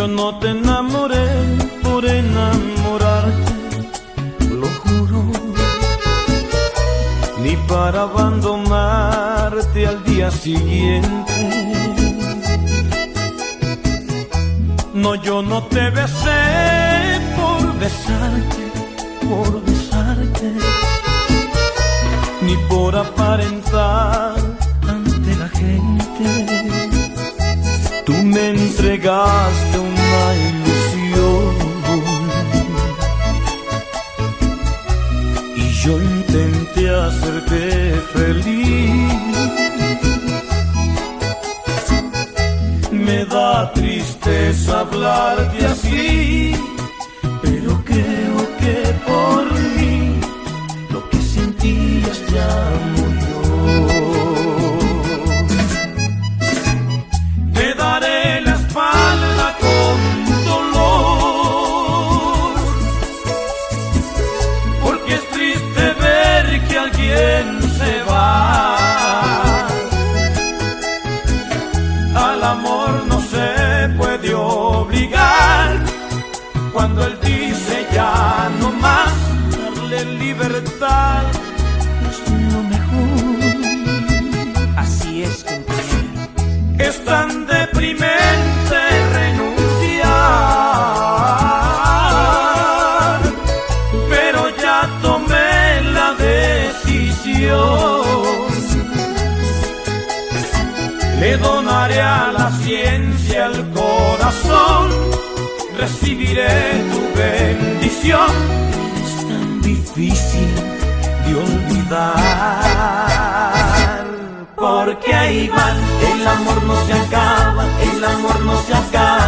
no te enamoré por enamorarte, lo juro, ni para abandonarte al día siguiente. No, yo no te besé por besarte, por besarte, ni por aparentar entregaste una ilusión y yo intenté hacerte feliz. Me da tristeza hablarte así, libertad es lo mejor. Así es. Es tan deprimente renunciar, pero ya tomé la decisión. Le donaré a la ciencia el corazón, recibiré tu bendición difícil de olvidar. Porque ahí va, el amor no se acaba, el amor no se acaba,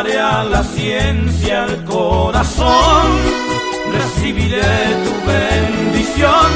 A la ciencia el corazón, recibiré tu bendición